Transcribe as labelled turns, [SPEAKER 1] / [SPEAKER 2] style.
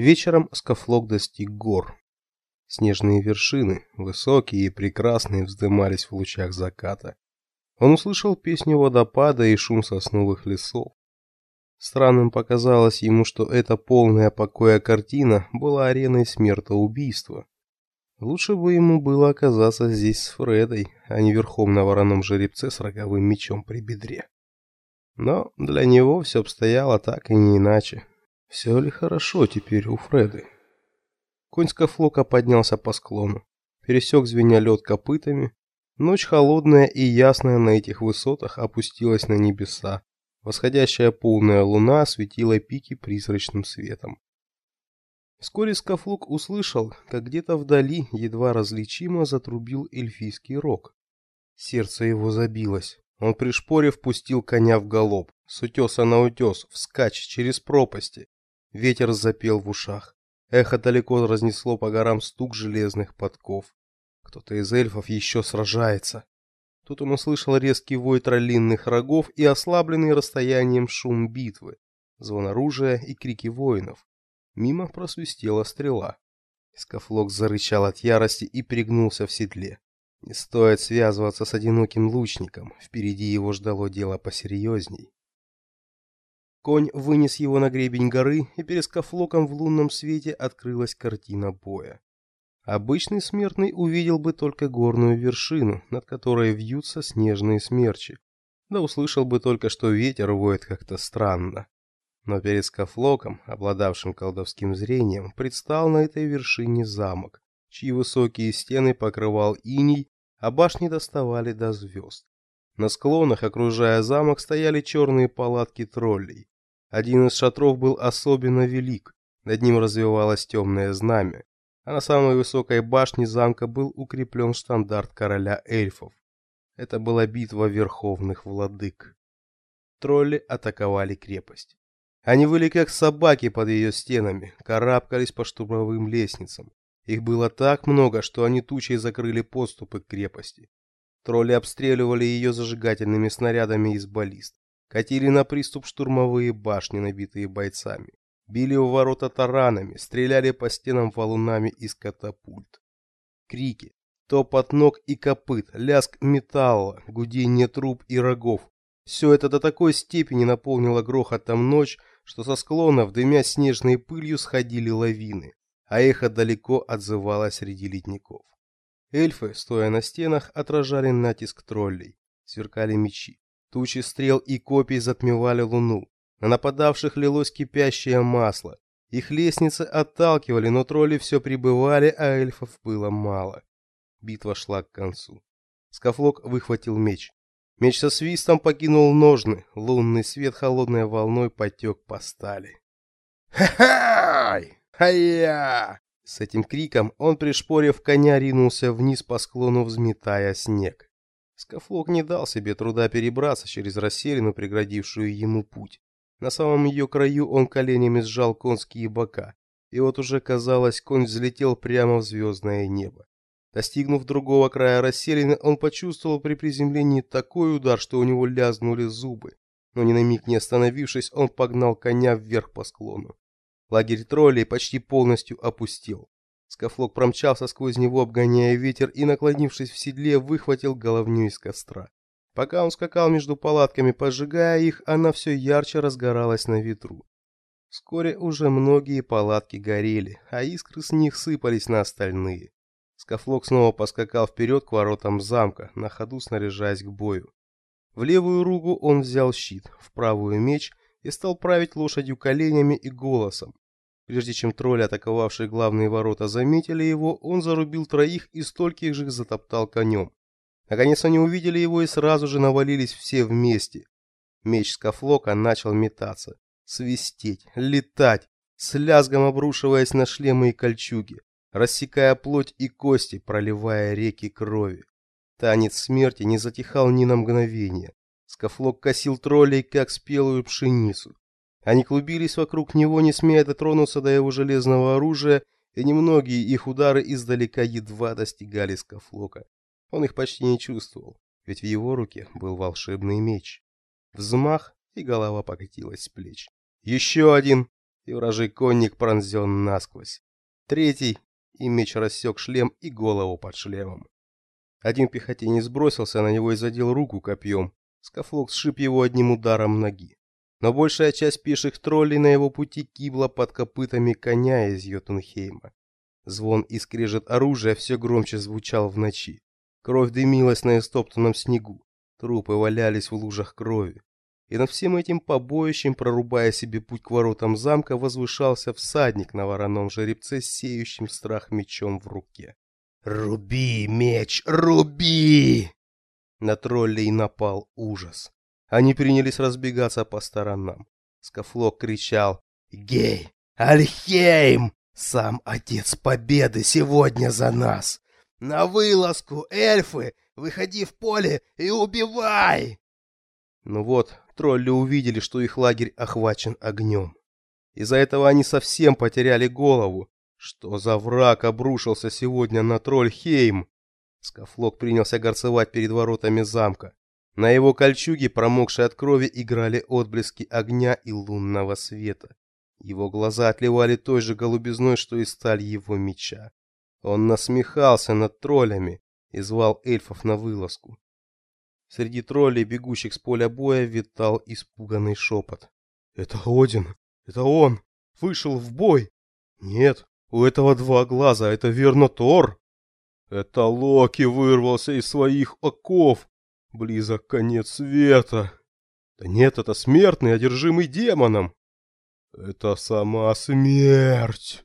[SPEAKER 1] Вечером Скафлок достиг гор. Снежные вершины, высокие и прекрасные, вздымались в лучах заката. Он услышал песню водопада и шум сосновых лесов. Странным показалось ему, что эта полная покоя картина была ареной смертоубийства. Лучше бы ему было оказаться здесь с Фредой, а не верхом на вороном жеребце с роговым мечом при бедре. Но для него все обстояло так и не иначе. Все ли хорошо теперь у Фреды? Конь Скафлока поднялся по склону, пересек звеня лед копытами. Ночь холодная и ясная на этих высотах опустилась на небеса. Восходящая полная луна осветила пики призрачным светом. Вскоре Скафлок услышал, как где-то вдали едва различимо затрубил эльфийский рог. Сердце его забилось. Он пришпорив пустил коня в галоп, с утеса на утес, вскачь через пропасти. Ветер запел в ушах. Эхо далеко разнесло по горам стук железных подков. Кто-то из эльфов еще сражается. Тут он услышал резкий вой троллинных рогов и ослабленный расстоянием шум битвы, звон оружия и крики воинов. Мимо просвистела стрела. Скафлок зарычал от ярости и пригнулся в седле. Не стоит связываться с одиноким лучником, впереди его ждало дело посерьезней. Конь вынес его на гребень горы, и перед скафлоком в лунном свете открылась картина боя. Обычный смертный увидел бы только горную вершину, над которой вьются снежные смерчи, да услышал бы только, что ветер воет как-то странно. Но перед скафлоком, обладавшим колдовским зрением, предстал на этой вершине замок, чьи высокие стены покрывал иней, а башни доставали до звезд. На склонах, окружая замок, стояли черные палатки троллей. Один из шатров был особенно велик, над ним развивалось темное знамя, а на самой высокой башне замка был укреплен штандарт короля эльфов. Это была битва верховных владык. Тролли атаковали крепость. Они выли как собаки под ее стенами, карабкались по штурмовым лестницам. Их было так много, что они тучей закрыли подступы к крепости. Тролли обстреливали ее зажигательными снарядами из баллист катили на приступ штурмовые башни, набитые бойцами, били в ворота таранами, стреляли по стенам валунами из катапульт. Крики, топот ног и копыт, лязг металла, гудение труб и рогов. Все это до такой степени наполнило грохотом ночь, что со склонов, дымя снежной пылью, сходили лавины, а эхо далеко отзывалось среди ледников. Эльфы, стоя на стенах, отражали натиск троллей, сверкали мечи. Тучи стрел и копий затмевали луну. На нападавших лилось кипящее масло. Их лестницы отталкивали, но тролли все прибывали, а эльфов было мало. Битва шла к концу. Скафлок выхватил меч. Меч со свистом покинул ножны. Лунный свет холодной волной потек по стали. «Ха-хай! Ха-я!» С этим криком он, пришпорив коня, ринулся вниз по склону, взметая снег. Скафлок не дал себе труда перебраться через расселину, преградившую ему путь. На самом ее краю он коленями сжал конские бока, и вот уже казалось, конь взлетел прямо в звездное небо. Достигнув другого края расселины, он почувствовал при приземлении такой удар, что у него лязгнули зубы. Но ни на миг не остановившись, он погнал коня вверх по склону. Лагерь троллей почти полностью опустел. Скафлок промчался сквозь него, обгоняя ветер, и, наклонившись в седле, выхватил головню из костра. Пока он скакал между палатками, поджигая их, она все ярче разгоралась на ветру. Вскоре уже многие палатки горели, а искры с них сыпались на остальные. Скафлок снова поскакал вперед к воротам замка, на ходу снаряжаясь к бою. В левую руку он взял щит, в правую меч и стал править лошадью коленями и голосом. Прежде чем тролли, атаковавшие главные ворота, заметили его, он зарубил троих и стольких же затоптал конем. Наконец они увидели его и сразу же навалились все вместе. Меч Скафлока начал метаться, свистеть, летать, с лязгом обрушиваясь на шлемы и кольчуги, рассекая плоть и кости, проливая реки крови. Танец смерти не затихал ни на мгновение. Скафлок косил троллей, как спелую пшеницу. Они клубились вокруг него, не смея дотронуться до его железного оружия, и немногие их удары издалека едва достигали Скафлока. Он их почти не чувствовал, ведь в его руке был волшебный меч. Взмах, и голова покатилась с плеч. Еще один. и вражий конник пронзен насквозь. Третий, и меч рассек шлем и голову под шлемом. Один пехотинец бросился на него и задел руку копьем. Скафлок сшиб его одним ударом ноги. Но большая часть пеших троллей на его пути кибла под копытами коня из Йотунхейма. Звон и скрежет оружия все громче звучал в ночи. Кровь дымилась на истоптанном снегу. Трупы валялись в лужах крови. И над всем этим побоищем, прорубая себе путь к воротам замка, возвышался всадник на вороном жеребце сеющим страх мечом в руке. «Руби, меч, руби!» На троллей напал ужас. Они принялись разбегаться по сторонам. Скафлок кричал «Гей! Альхейм! Сам Отец Победы сегодня за нас! На вылазку, эльфы! Выходи в поле и убивай!» Ну вот, тролли увидели, что их лагерь охвачен огнем. Из-за этого они совсем потеряли голову. Что за враг обрушился сегодня на Трольхейм? Скафлок принялся горцевать перед воротами замка. На его кольчуге, промокшей от крови, играли отблески огня и лунного света. Его глаза отливали той же голубизной, что и сталь его меча. Он насмехался над троллями и звал эльфов на вылазку. Среди троллей, бегущих с поля боя, витал испуганный шепот. «Это Один! Это он! Вышел в бой! Нет, у этого два глаза, это верно Тор. Это Локи вырвался из своих оков. Близок конец света. Да нет, это смертный, одержимый демоном. Это сама смерть.